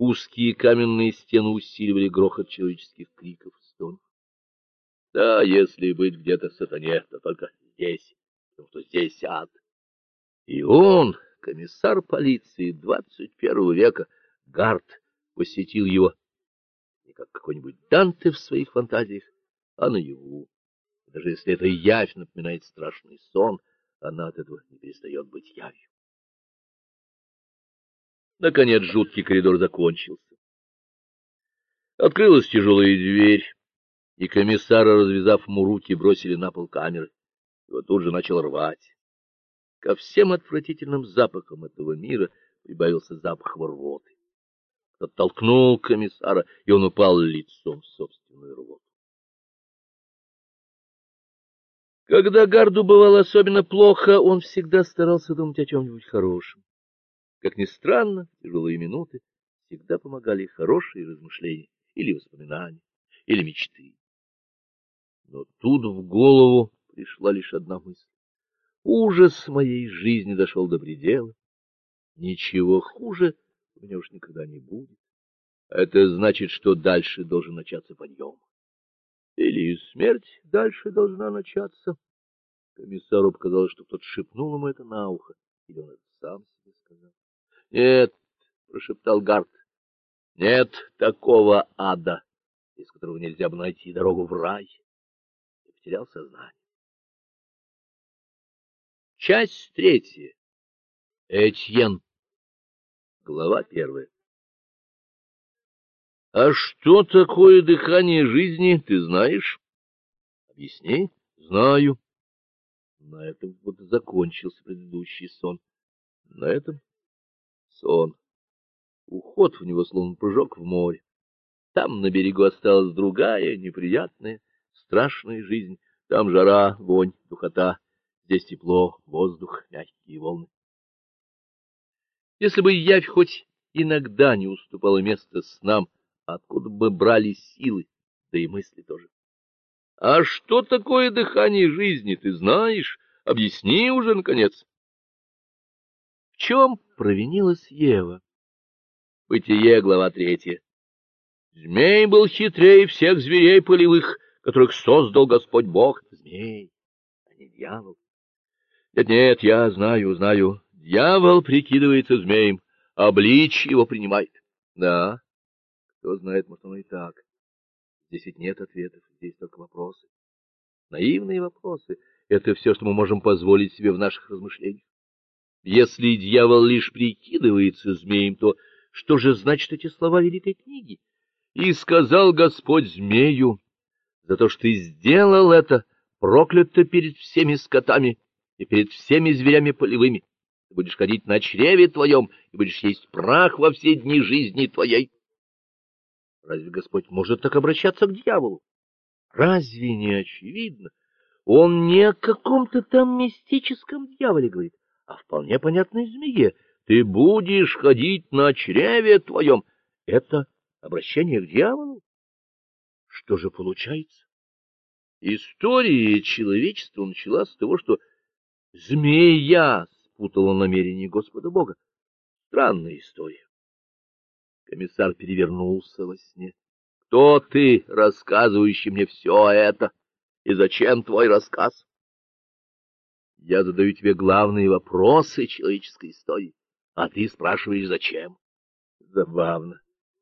Узкие каменные стены усиливали грохот человеческих криков и стонов. Да, если быть где-то сатане, то только здесь, потому что здесь ад. И он, комиссар полиции двадцать первого века, Гард, посетил его не как какой-нибудь Данте в своих фантазиях, а наяву. Даже если эта явь напоминает страшный сон, она от этого не перестает быть явью. Наконец жуткий коридор закончился. Открылась тяжелая дверь, и комиссара, развязав ему руки, бросили на пол камеры. Его тут же начал рвать. Ко всем отвратительным запахам этого мира прибавился запах рвоты. Кто-то толкнул комиссара, и он упал лицом в собственную рвоту. Когда Гарду бывало особенно плохо, он всегда старался думать о чем-нибудь хорошем. Как ни странно, тяжелые минуты всегда помогали хорошие размышления или воспоминания, или мечты. Но тут в голову пришла лишь одна мысль. Ужас моей жизни дошел до предела. Ничего хуже у меня уж никогда не будет. Это значит, что дальше должен начаться подъем. Или смерть дальше должна начаться. Комиссару показалось, что кто-то шепнул ему это на ухо, или он это сам себе сказал. — Нет, — прошептал Гарт, — нет такого ада, из которого нельзя бы найти дорогу в рай. И потерял сознание. Часть третья. Этьен. Глава первая. — А что такое дыхание жизни, ты знаешь? — Объясни. — Знаю. На этом вот закончился предыдущий сон. На этом сон. Уход в него словно прыжок в море. Там на берегу осталась другая, неприятная, страшная жизнь. Там жара, вонь, духота. Здесь тепло, воздух, мягкие волны. Если бы явь хоть иногда не уступала место снам, откуда бы брали силы, да и мысли тоже. — А что такое дыхание жизни, ты знаешь? Объясни уже, наконец. В чем провинилась Ева? Бытие, глава третья. Змей был хитрее всех зверей полевых, которых создал Господь Бог. Змей, а не дьявол. Нет-нет, я знаю, знаю. Дьявол прикидывается змеем, обличь его принимает. Да, кто знает, может, оно и так. Здесь ведь нет ответов, здесь только вопросы. Наивные вопросы — это все, что мы можем позволить себе в наших размышлениях. Если дьявол лишь прикидывается змеем, то что же значит эти слова великой книги? И сказал Господь змею, за то, что ты сделал это, проклято перед всеми скотами и перед всеми зверями полевыми. Ты будешь ходить на чреве твоем и будешь есть прах во все дни жизни твоей. Разве Господь может так обращаться к дьяволу? Разве не очевидно? Он не о каком-то там мистическом дьяволе говорит, а вполне понятной змее. Ты будешь ходить на чреве твоем. Это обращение к дьяволу? Что же получается? История человечества начала с того, что змея спутала намерение Господа Бога. Странная история. Комиссар перевернулся во сне. — Кто ты, рассказывающий мне все это? И зачем твой рассказ? Я задаю тебе главные вопросы человеческой истории, а ты спрашиваешь, зачем? Забавно.